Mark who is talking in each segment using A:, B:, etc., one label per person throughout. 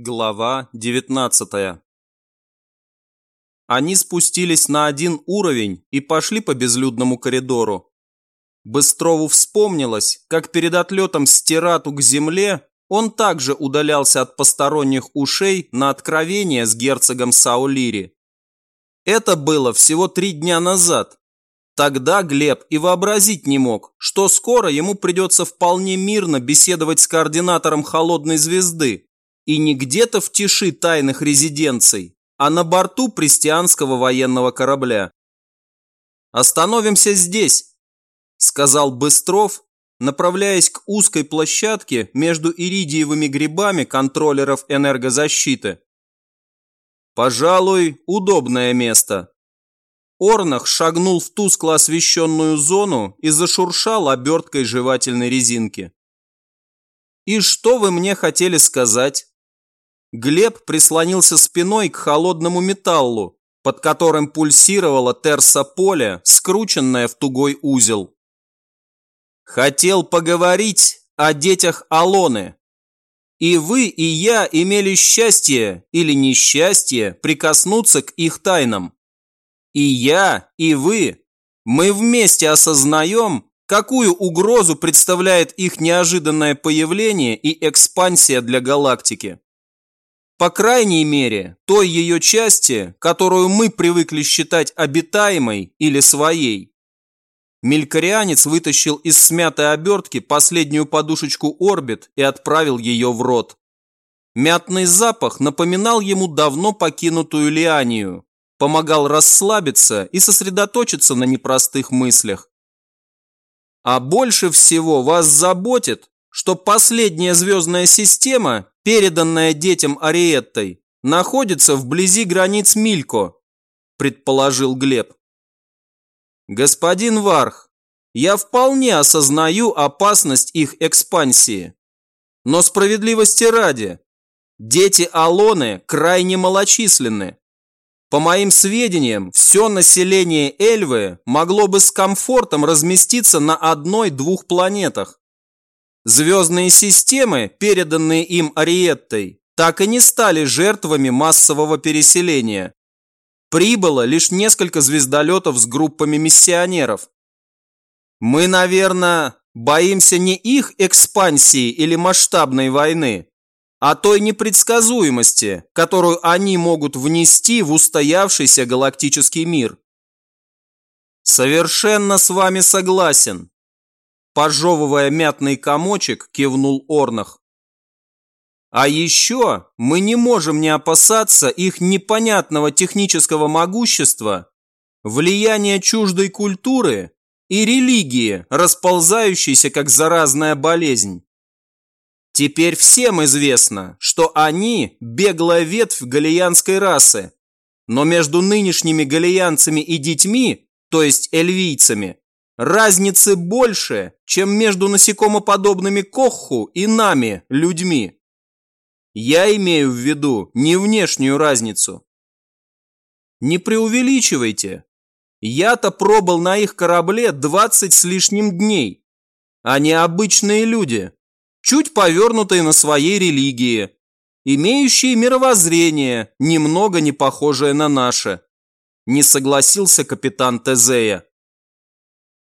A: Глава 19 Они спустились на один уровень и пошли по безлюдному коридору. Быстрову вспомнилось, как перед отлетом с Тирату к земле он также удалялся от посторонних ушей на откровение с герцогом Саулири. Это было всего три дня назад. Тогда Глеб и вообразить не мог, что скоро ему придется вполне мирно беседовать с координатором «Холодной звезды», и не где-то в тиши тайных резиденций, а на борту престианского военного корабля. «Остановимся здесь», – сказал Быстров, направляясь к узкой площадке между иридиевыми грибами контроллеров энергозащиты. «Пожалуй, удобное место». Орнах шагнул в тускло освещенную зону и зашуршал оберткой жевательной резинки. «И что вы мне хотели сказать?» Глеб прислонился спиной к холодному металлу, под которым пульсировала терса поля, скрученная в тугой узел. Хотел поговорить о детях Алоны. И вы, и я имели счастье или несчастье прикоснуться к их тайнам. И я, и вы, мы вместе осознаем, какую угрозу представляет их неожиданное появление и экспансия для галактики. По крайней мере, той ее части, которую мы привыкли считать обитаемой или своей. Мелькарианец вытащил из смятой обертки последнюю подушечку орбит и отправил ее в рот. Мятный запах напоминал ему давно покинутую лианию, помогал расслабиться и сосредоточиться на непростых мыслях. А больше всего вас заботит, что последняя звездная система переданная детям Ариеттой, находится вблизи границ Милько, предположил Глеб. Господин Варх, я вполне осознаю опасность их экспансии. Но справедливости ради, дети Алоны крайне малочисленны. По моим сведениям, все население Эльвы могло бы с комфортом разместиться на одной-двух планетах. Звездные системы, переданные им Ариеттой, так и не стали жертвами массового переселения. Прибыло лишь несколько звездолетов с группами миссионеров. Мы, наверное, боимся не их экспансии или масштабной войны, а той непредсказуемости, которую они могут внести в устоявшийся галактический мир. Совершенно с вами согласен. Пожевывая мятный комочек, кивнул Орнах. А еще мы не можем не опасаться их непонятного технического могущества, влияния чуждой культуры и религии, расползающейся как заразная болезнь. Теперь всем известно, что они – беглая ветвь галиянской расы, но между нынешними галиянцами и детьми, то есть эльвийцами, Разницы больше, чем между насекомоподобными Кохху и нами, людьми. Я имею в виду не внешнюю разницу. Не преувеличивайте. Я-то пробыл на их корабле 20 с лишним дней. Они обычные люди, чуть повернутые на своей религии, имеющие мировоззрение, немного не похожее на наше. Не согласился капитан Тезея.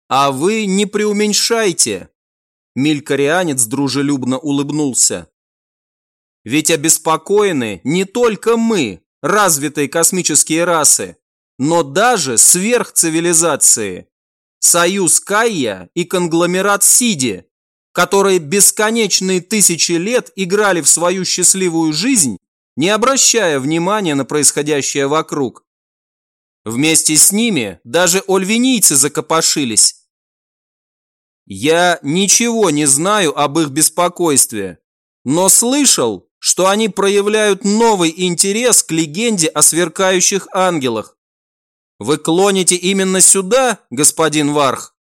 A: «А вы не преуменьшайте!» Милькарианец дружелюбно улыбнулся. «Ведь обеспокоены не только мы, развитые космические расы, но даже сверхцивилизации. Союз Кайя и конгломерат Сиди, которые бесконечные тысячи лет играли в свою счастливую жизнь, не обращая внимания на происходящее вокруг. Вместе с ними даже ольвинийцы закопошились, я ничего не знаю об их беспокойстве, но слышал, что они проявляют новый интерес к легенде о сверкающих ангелах. Вы клоните именно сюда, господин Варх?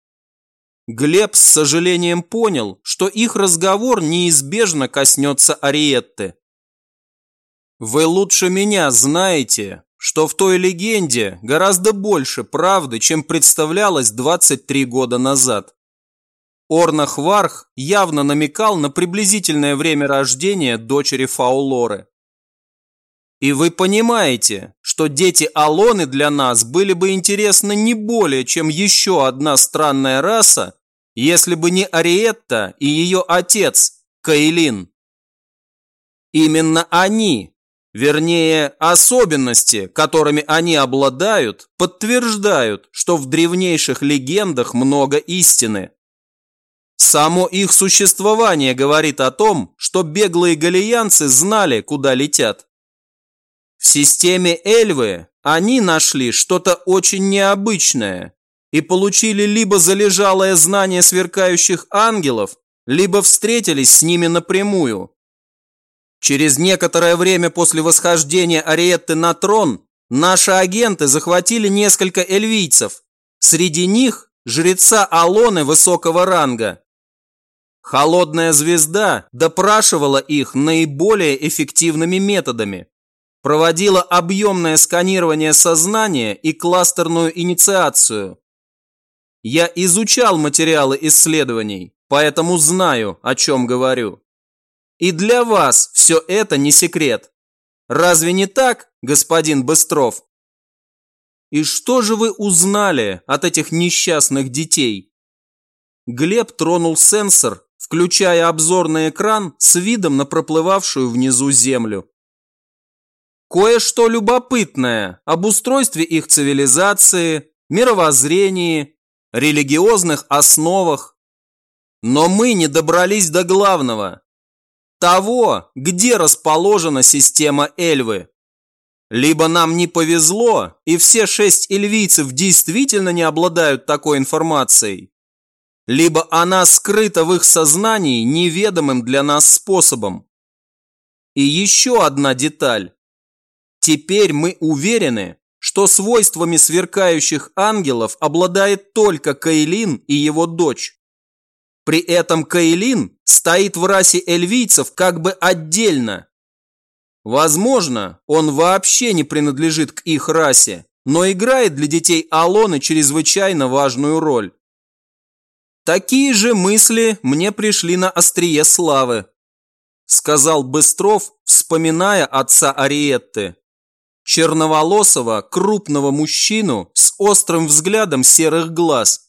A: Глеб с сожалением понял, что их разговор неизбежно коснется Ариетты. Вы лучше меня знаете, что в той легенде гораздо больше правды, чем представлялось 23 года назад. Орнах Варх явно намекал на приблизительное время рождения дочери Фаулоры. И вы понимаете, что дети Алоны для нас были бы интересны не более, чем еще одна странная раса, если бы не Ариетта и ее отец, Каилин. Именно они, вернее, особенности, которыми они обладают, подтверждают, что в древнейших легендах много истины. Само их существование говорит о том, что беглые галиянцы знали, куда летят. В системе Эльвы они нашли что-то очень необычное и получили либо залежалое знание сверкающих ангелов, либо встретились с ними напрямую. Через некоторое время после восхождения Ариетты на трон наши агенты захватили несколько эльвийцев, среди них жреца Алоны высокого ранга. Холодная звезда допрашивала их наиболее эффективными методами. Проводила объемное сканирование сознания и кластерную инициацию. Я изучал материалы исследований, поэтому знаю, о чем говорю. И для вас все это не секрет. Разве не так, господин Быстров? И что же вы узнали от этих несчастных детей? Глеб тронул сенсор включая обзорный экран с видом на проплывавшую внизу землю. Кое-что любопытное об устройстве их цивилизации, мировоззрении, религиозных основах. Но мы не добрались до главного. Того, где расположена система Эльвы. Либо нам не повезло, и все шесть эльвийцев действительно не обладают такой информацией, либо она скрыта в их сознании неведомым для нас способом. И еще одна деталь. Теперь мы уверены, что свойствами сверкающих ангелов обладает только Каилин и его дочь. При этом Каилин стоит в расе эльвийцев как бы отдельно. Возможно, он вообще не принадлежит к их расе, но играет для детей Алоны чрезвычайно важную роль. Такие же мысли мне пришли на острие славы, сказал Быстров, вспоминая отца Ариетты. Черноволосого, крупного мужчину с острым взглядом серых глаз,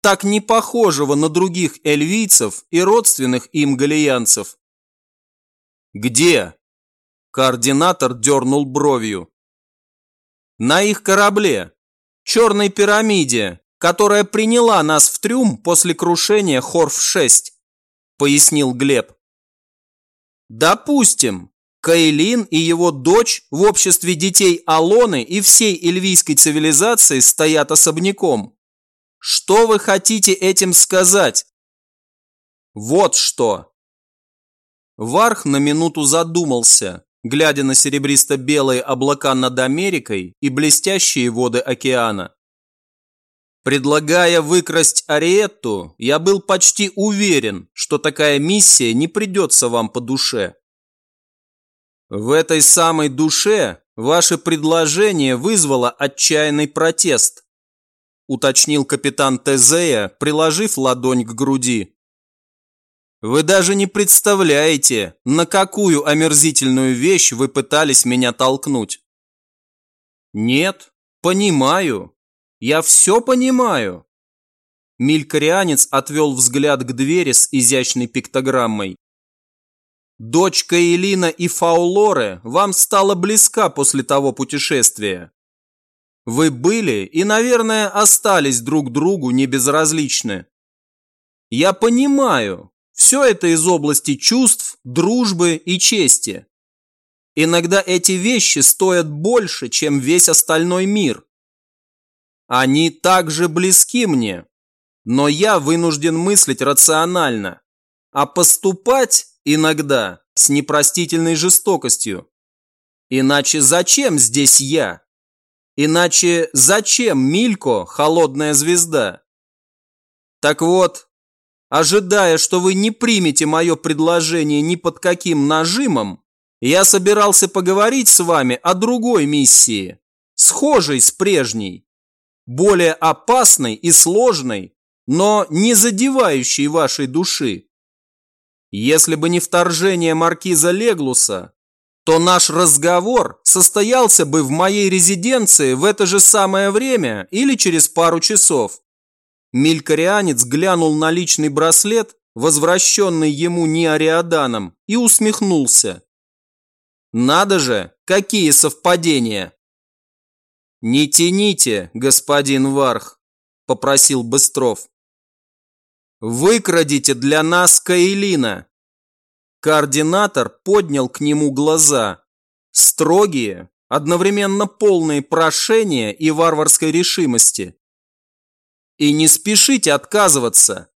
A: так не похожего на других эльвийцев и родственных им галиянцев. «Где?» Координатор дернул бровью. «На их корабле, черной пирамиде, которая приняла нас в трюм после крушения Хорф-6», пояснил Глеб. «Допустим, Каэлин и его дочь в обществе детей Алоны и всей эльвийской цивилизации стоят особняком. Что вы хотите этим сказать?» «Вот что!» Варх на минуту задумался, глядя на серебристо-белые облака над Америкой и блестящие воды океана. Предлагая выкрасть Ариетту, я был почти уверен, что такая миссия не придется вам по душе. В этой самой душе ваше предложение вызвало отчаянный протест, уточнил капитан Тезея, приложив ладонь к груди. Вы даже не представляете, на какую омерзительную вещь вы пытались меня толкнуть. Нет, понимаю, я все понимаю. Милькарианец отвел взгляд к двери с изящной пиктограммой. Дочка Элина и Фаулоре вам стала близка после того путешествия. Вы были и, наверное, остались друг другу не безразличны. Я понимаю, все это из области чувств, дружбы и чести. Иногда эти вещи стоят больше, чем весь остальной мир. Они также близки мне, но я вынужден мыслить рационально, а поступать иногда с непростительной жестокостью. Иначе зачем здесь я? Иначе зачем Милько холодная звезда? Так вот, ожидая, что вы не примете мое предложение ни под каким нажимом, я собирался поговорить с вами о другой миссии, схожей с прежней более опасной и сложной, но не задевающей вашей души. Если бы не вторжение маркиза Леглуса, то наш разговор состоялся бы в моей резиденции в это же самое время или через пару часов. Милькарианец глянул на личный браслет, возвращенный ему Неариаданом, и усмехнулся. Надо же, какие совпадения! Не тяните, господин Варх, попросил Быстров. Выкрадите для нас Каэлина. Координатор поднял к нему глаза. Строгие, одновременно полные прошения и варварской решимости. И не спешите отказываться.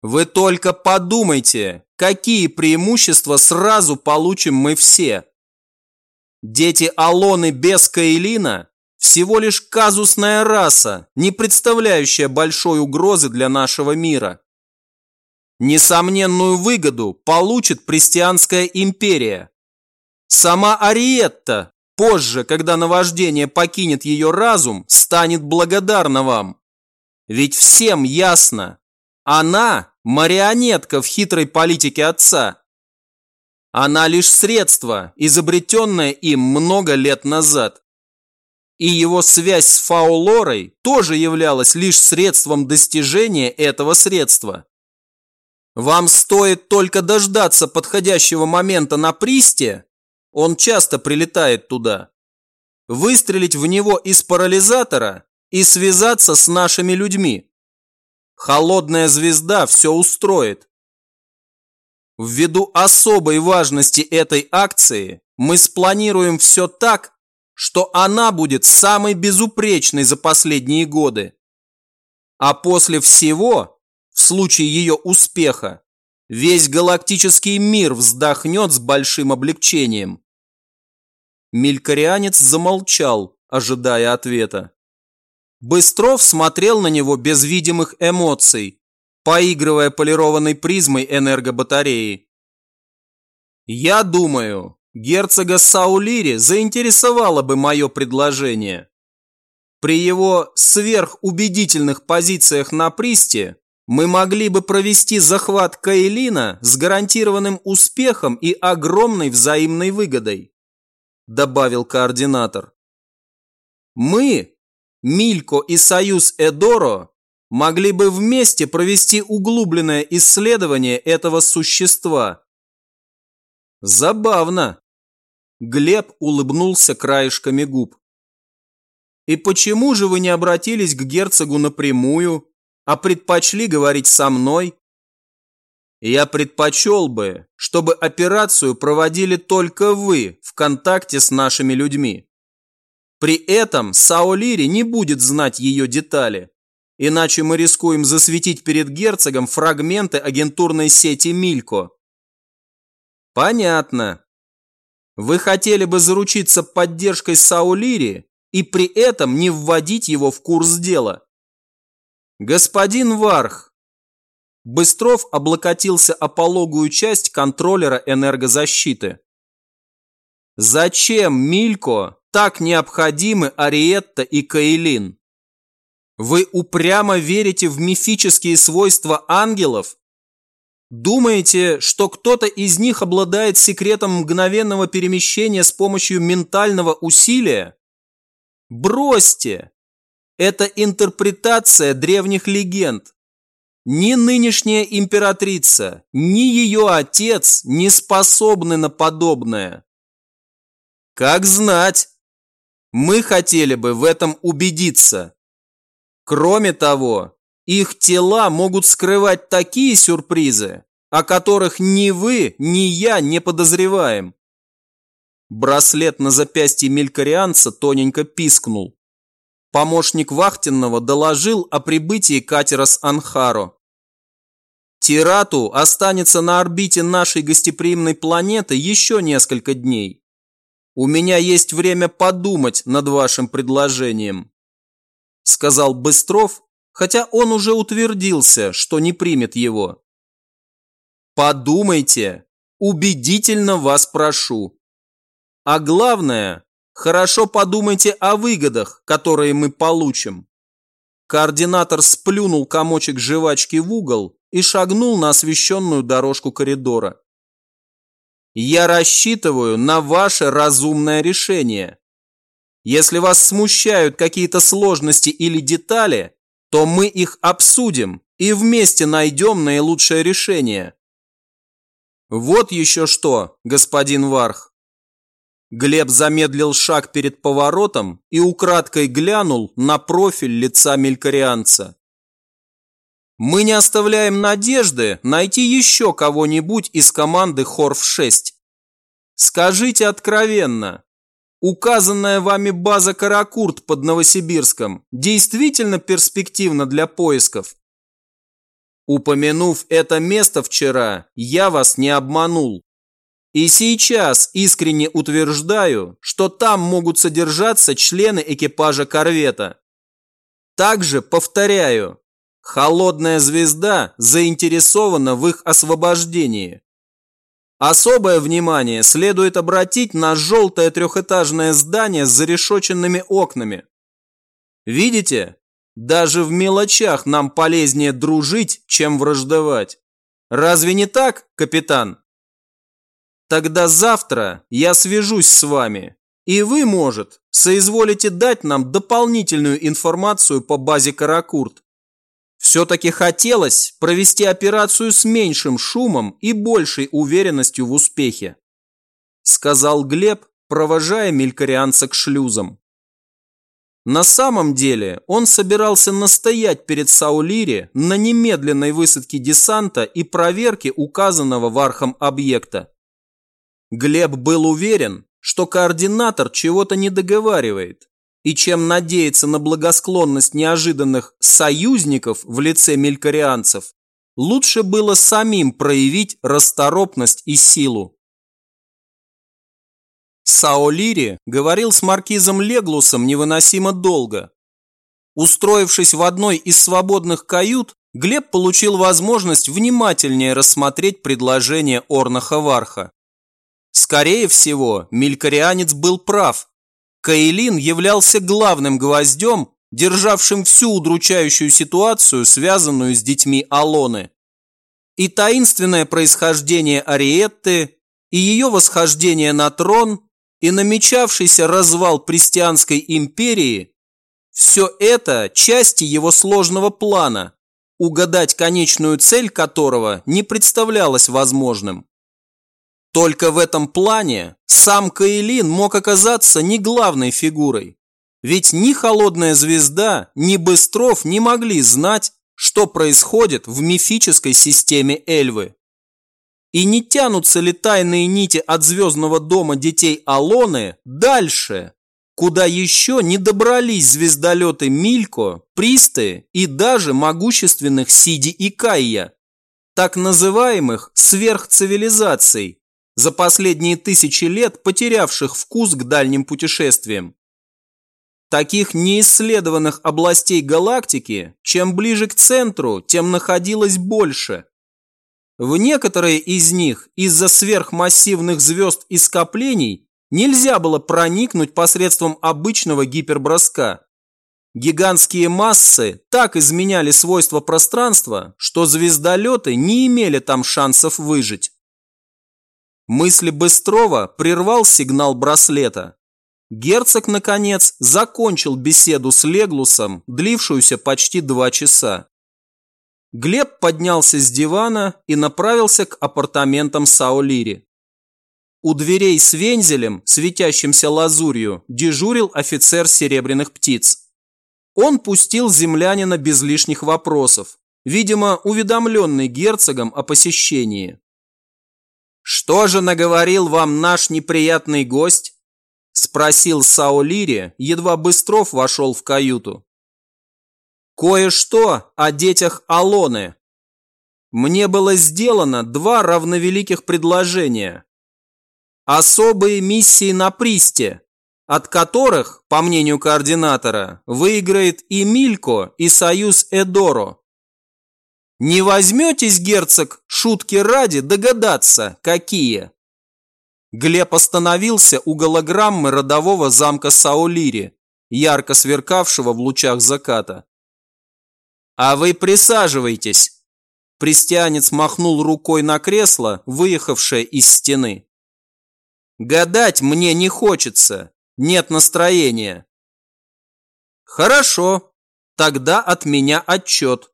A: Вы только подумайте, какие преимущества сразу получим мы все. Дети Алоны без Каэлина всего лишь казусная раса, не представляющая большой угрозы для нашего мира. Несомненную выгоду получит Престианская империя. Сама Ариетта позже, когда наваждение покинет ее разум, станет благодарна вам. Ведь всем ясно, она марионетка в хитрой политике отца. Она лишь средство, изобретенное им много лет назад. И его связь с Фаулорой тоже являлась лишь средством достижения этого средства. Вам стоит только дождаться подходящего момента на присте, он часто прилетает туда, выстрелить в него из парализатора и связаться с нашими людьми. Холодная звезда все устроит. Ввиду особой важности этой акции мы спланируем все так, что она будет самой безупречной за последние годы. А после всего в случае ее успеха, весь галактический мир вздохнет с большим облегчением. Мелькарианец замолчал, ожидая ответа. Быстров смотрел на него без видимых эмоций, поигрывая полированной призмой энергобатареи. «Я думаю, герцога Саулири заинтересовало бы мое предложение. При его сверхубедительных позициях на присте мы могли бы провести захват Каэлина с гарантированным успехом и огромной взаимной выгодой», добавил координатор. «Мы, Милько и Союз Эдоро, могли бы вместе провести углубленное исследование этого существа». «Забавно», Глеб улыбнулся краешками губ. «И почему же вы не обратились к герцогу напрямую?» А предпочли говорить со мной? Я предпочел бы, чтобы операцию проводили только вы в контакте с нашими людьми. При этом Саолири не будет знать ее детали, иначе мы рискуем засветить перед герцогом фрагменты агентурной сети Милько. Понятно. Вы хотели бы заручиться поддержкой Саулири и при этом не вводить его в курс дела. «Господин Варх!» Быстров облокотился о пологую часть контроллера энергозащиты. «Зачем Милько так необходимы Ариетта и Каэлин? Вы упрямо верите в мифические свойства ангелов? Думаете, что кто-то из них обладает секретом мгновенного перемещения с помощью ментального усилия? Бросьте! Это интерпретация древних легенд. Ни нынешняя императрица, ни ее отец не способны на подобное. Как знать, мы хотели бы в этом убедиться. Кроме того, их тела могут скрывать такие сюрпризы, о которых ни вы, ни я не подозреваем. Браслет на запястье мелькарианца тоненько пискнул. Помощник вахтенного доложил о прибытии катера с Анхаро. Тирату останется на орбите нашей гостеприимной планеты еще несколько дней. У меня есть время подумать над вашим предложением, сказал Быстров, хотя он уже утвердился, что не примет его. Подумайте, убедительно вас прошу. А главное, Хорошо подумайте о выгодах, которые мы получим. Координатор сплюнул комочек жвачки в угол и шагнул на освещенную дорожку коридора. Я рассчитываю на ваше разумное решение. Если вас смущают какие-то сложности или детали, то мы их обсудим и вместе найдем наилучшее решение. Вот еще что, господин Варх. Глеб замедлил шаг перед поворотом и украдкой глянул на профиль лица мелькарианца. Мы не оставляем надежды найти еще кого-нибудь из команды Хорф-6. Скажите откровенно, Указанная вами база Каракурт под Новосибирском действительно перспективна для поисков? Упомянув это место вчера, я вас не обманул. И сейчас искренне утверждаю, что там могут содержаться члены экипажа корвета. Также повторяю, холодная звезда заинтересована в их освобождении. Особое внимание следует обратить на желтое трехэтажное здание с зарешоченными окнами. Видите? Даже в мелочах нам полезнее дружить, чем враждовать. Разве не так, капитан? Тогда завтра я свяжусь с вами, и вы, может, соизволите дать нам дополнительную информацию по базе Каракурт. Все-таки хотелось провести операцию с меньшим шумом и большей уверенностью в успехе, сказал Глеб, провожая мелькарианца к шлюзам. На самом деле он собирался настоять перед Саулири на немедленной высадке десанта и проверке указанного вархом объекта. Глеб был уверен, что координатор чего-то не договаривает, и чем надеяться на благосклонность неожиданных союзников в лице мелькарианцев, лучше было самим проявить расторопность и силу. Саолири говорил с маркизом Леглусом невыносимо долго. Устроившись в одной из свободных кают, Глеб получил возможность внимательнее рассмотреть предложение Орнаха Варха. Скорее всего, мелькарианец был прав, Каилин являлся главным гвоздем, державшим всю удручающую ситуацию, связанную с детьми Алоны. И таинственное происхождение Ариетты, и ее восхождение на трон, и намечавшийся развал Пристианской империи – все это части его сложного плана, угадать конечную цель которого не представлялось возможным. Только в этом плане сам Каэлин мог оказаться не главной фигурой. Ведь ни Холодная Звезда, ни Быстров не могли знать, что происходит в мифической системе Эльвы. И не тянутся ли тайные нити от звездного дома детей Алоны дальше, куда еще не добрались звездолеты Милько, Присты и даже могущественных Сиди и Кайя, так называемых сверхцивилизаций, за последние тысячи лет потерявших вкус к дальним путешествиям. Таких неисследованных областей галактики, чем ближе к центру, тем находилось больше. В некоторые из них из-за сверхмассивных звезд и скоплений нельзя было проникнуть посредством обычного гиперброска. Гигантские массы так изменяли свойства пространства, что звездолеты не имели там шансов выжить. Мысли Быстрова прервал сигнал браслета. Герцог, наконец, закончил беседу с Леглусом, длившуюся почти два часа. Глеб поднялся с дивана и направился к апартаментам Саолири. У дверей с вензелем, светящимся лазурью, дежурил офицер серебряных птиц. Он пустил землянина без лишних вопросов, видимо, уведомленный герцогом о посещении. «Что же наговорил вам наш неприятный гость?» Спросил Саолири, едва Быстров вошел в каюту. «Кое-что о детях Алоны. Мне было сделано два равновеликих предложения. Особые миссии на Присте, от которых, по мнению координатора, выиграет и Милько, и Союз Эдоро. Не возьметесь, герцог, шутки ради догадаться, какие? Глеб остановился у голограммы родового замка Саолири, ярко сверкавшего в лучах заката. «А вы присаживайтесь!» Пристианец махнул рукой на кресло, выехавшее из стены. Гадать мне не хочется, нет настроения. Хорошо, тогда от меня отчет.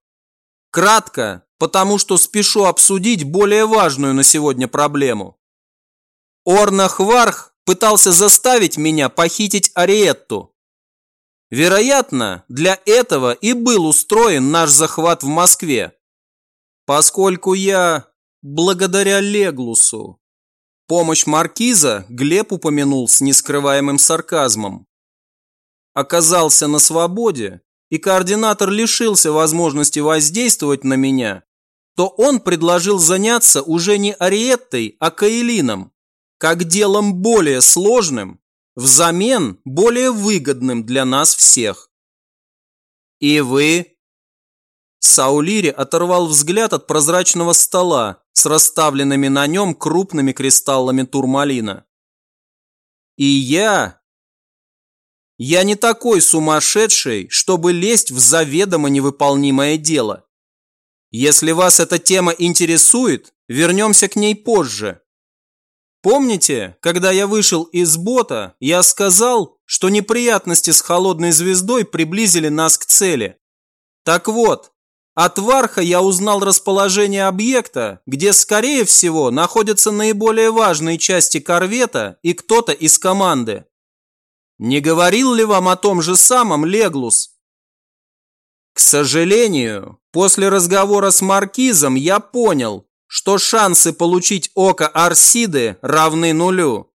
A: Кратко, потому что спешу обсудить более важную на сегодня проблему. Орнах Варх пытался заставить меня похитить Ариетту. Вероятно, для этого и был устроен наш захват в Москве. Поскольку я, благодаря Леглусу, помощь Маркиза Глеб упомянул с нескрываемым сарказмом. Оказался на свободе, и координатор лишился возможности воздействовать на меня, то он предложил заняться уже не Ариеттой, а Каэлином, как делом более сложным, взамен более выгодным для нас всех. И вы? Саулири оторвал взгляд от прозрачного стола с расставленными на нем крупными кристаллами турмалина. И я... Я не такой сумасшедший, чтобы лезть в заведомо невыполнимое дело. Если вас эта тема интересует, вернемся к ней позже. Помните, когда я вышел из бота, я сказал, что неприятности с холодной звездой приблизили нас к цели? Так вот, от Варха я узнал расположение объекта, где, скорее всего, находятся наиболее важные части корвета и кто-то из команды. Не говорил ли вам о том же самом Леглус? К сожалению, после разговора с Маркизом я понял, что шансы получить око Арсиды равны нулю.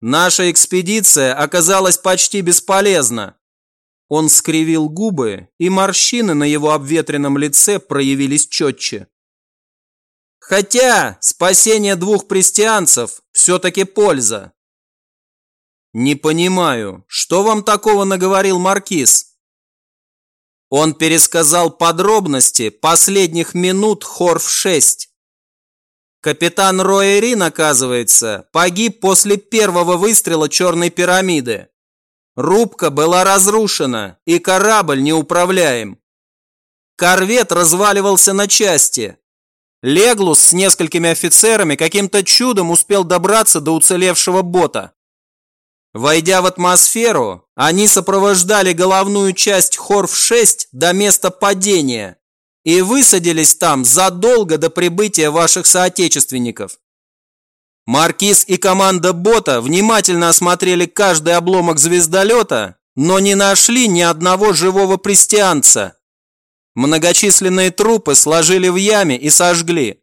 A: Наша экспедиция оказалась почти бесполезна. Он скривил губы, и морщины на его обветренном лице проявились четче. Хотя спасение двух престианцев все-таки польза. Не понимаю, что вам такого наговорил Маркиз? Он пересказал подробности последних минут Хорф-6. Капитан Роэрин, оказывается, погиб после первого выстрела Черной пирамиды. Рубка была разрушена, и корабль неуправляем. Корвет разваливался на части. Леглус с несколькими офицерами каким-то чудом успел добраться до уцелевшего бота. Войдя в атмосферу, они сопровождали головную часть Хорф-6 до места падения и высадились там задолго до прибытия ваших соотечественников. Маркиз и команда бота внимательно осмотрели каждый обломок звездолета, но не нашли ни одного живого престианца. Многочисленные трупы сложили в яме и сожгли.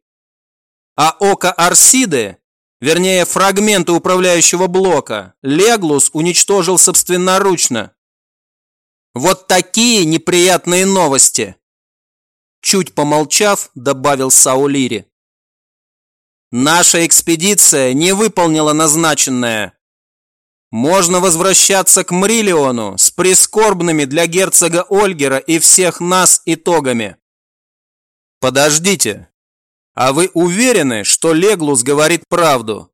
A: А око Арсиды, вернее фрагменты управляющего блока, Леглус уничтожил собственноручно. Вот такие неприятные новости. Чуть помолчав, добавил Саулири. Наша экспедиция не выполнила назначенное. Можно возвращаться к Мрилиону с прискорбными для герцога Ольгера и всех нас итогами. Подождите. А вы уверены, что Леглус говорит правду?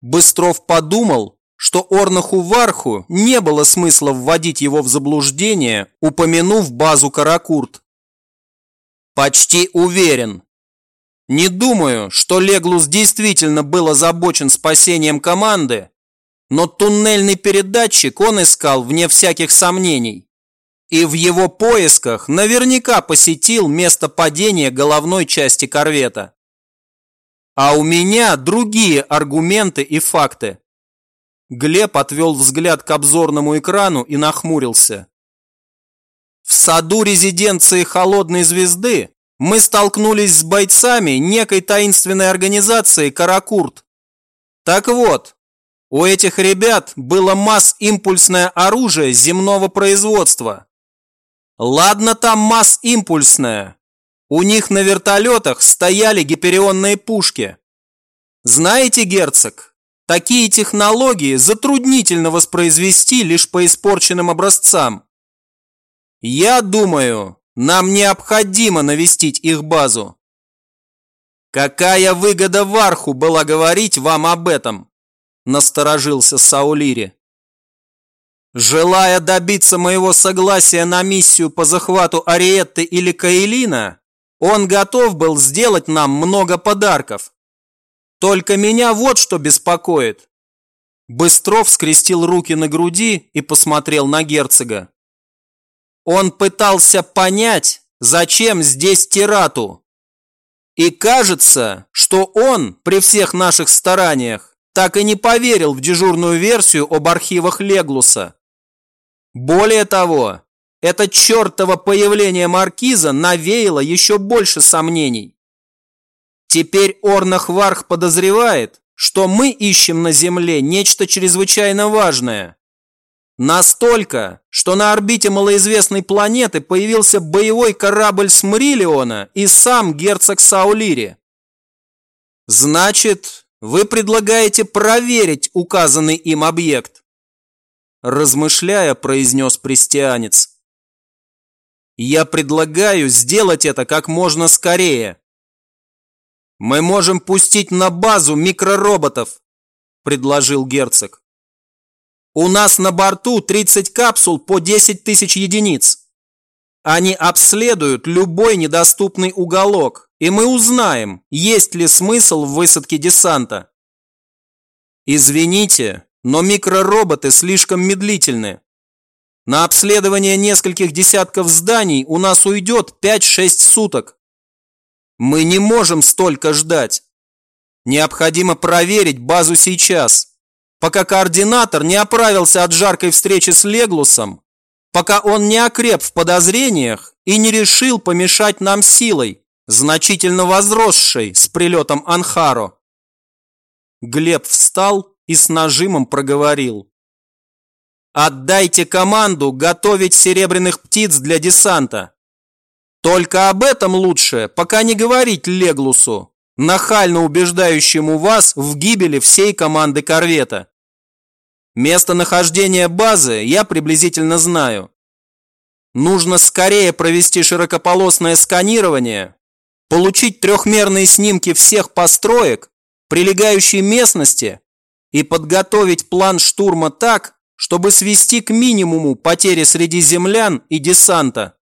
A: Быстров подумал, что Орнаху Варху не было смысла вводить его в заблуждение, упомянув базу Каракурт. Почти уверен. Не думаю, что Леглус действительно был озабочен спасением команды, но туннельный передатчик он искал вне всяких сомнений. И в его поисках наверняка посетил место падения головной части корвета. А у меня другие аргументы и факты. Глеб отвел взгляд к обзорному экрану и нахмурился. В саду резиденции Холодной Звезды мы столкнулись с бойцами некой таинственной организации «Каракурт». Так вот, у этих ребят было масс-импульсное оружие земного производства. Ладно там масс-импульсное. У них на вертолетах стояли гиперионные пушки. Знаете, герцог, такие технологии затруднительно воспроизвести лишь по испорченным образцам. Я думаю, нам необходимо навестить их базу. Какая выгода Варху была говорить вам об этом? Насторожился Саулири. Желая добиться моего согласия на миссию по захвату Ариетты или Каэлина, он готов был сделать нам много подарков. Только меня вот что беспокоит. Быстров скрестил руки на груди и посмотрел на герцога. Он пытался понять, зачем здесь Тирату. И кажется, что он при всех наших стараниях так и не поверил в дежурную версию об архивах Леглуса. Более того, это чертово появление Маркиза навеяло еще больше сомнений. Теперь Орнахварх подозревает, что мы ищем на Земле нечто чрезвычайно важное. Настолько, что на орбите малоизвестной планеты появился боевой корабль Смрилиона и сам герцог Саулири. Значит, вы предлагаете проверить указанный им объект? Размышляя, произнес престианец. Я предлагаю сделать это как можно скорее. Мы можем пустить на базу микророботов, предложил герцог. У нас на борту 30 капсул по 10 тысяч единиц. Они обследуют любой недоступный уголок, и мы узнаем, есть ли смысл в высадке десанта. Извините, но микророботы слишком медлительны. На обследование нескольких десятков зданий у нас уйдет 5-6 суток. Мы не можем столько ждать. Необходимо проверить базу сейчас, пока координатор не оправился от жаркой встречи с Леглусом, пока он не окреп в подозрениях и не решил помешать нам силой, значительно возросшей с прилетом Анхаро. Глеб встал и с нажимом проговорил. «Отдайте команду готовить серебряных птиц для десанта. Только об этом лучше пока не говорить Леглусу, нахально убеждающему вас в гибели всей команды корвета. Местонахождение базы я приблизительно знаю. Нужно скорее провести широкополосное сканирование, получить трехмерные снимки всех построек, прилегающей местности и подготовить план штурма так, чтобы свести к минимуму потери среди землян и десанта.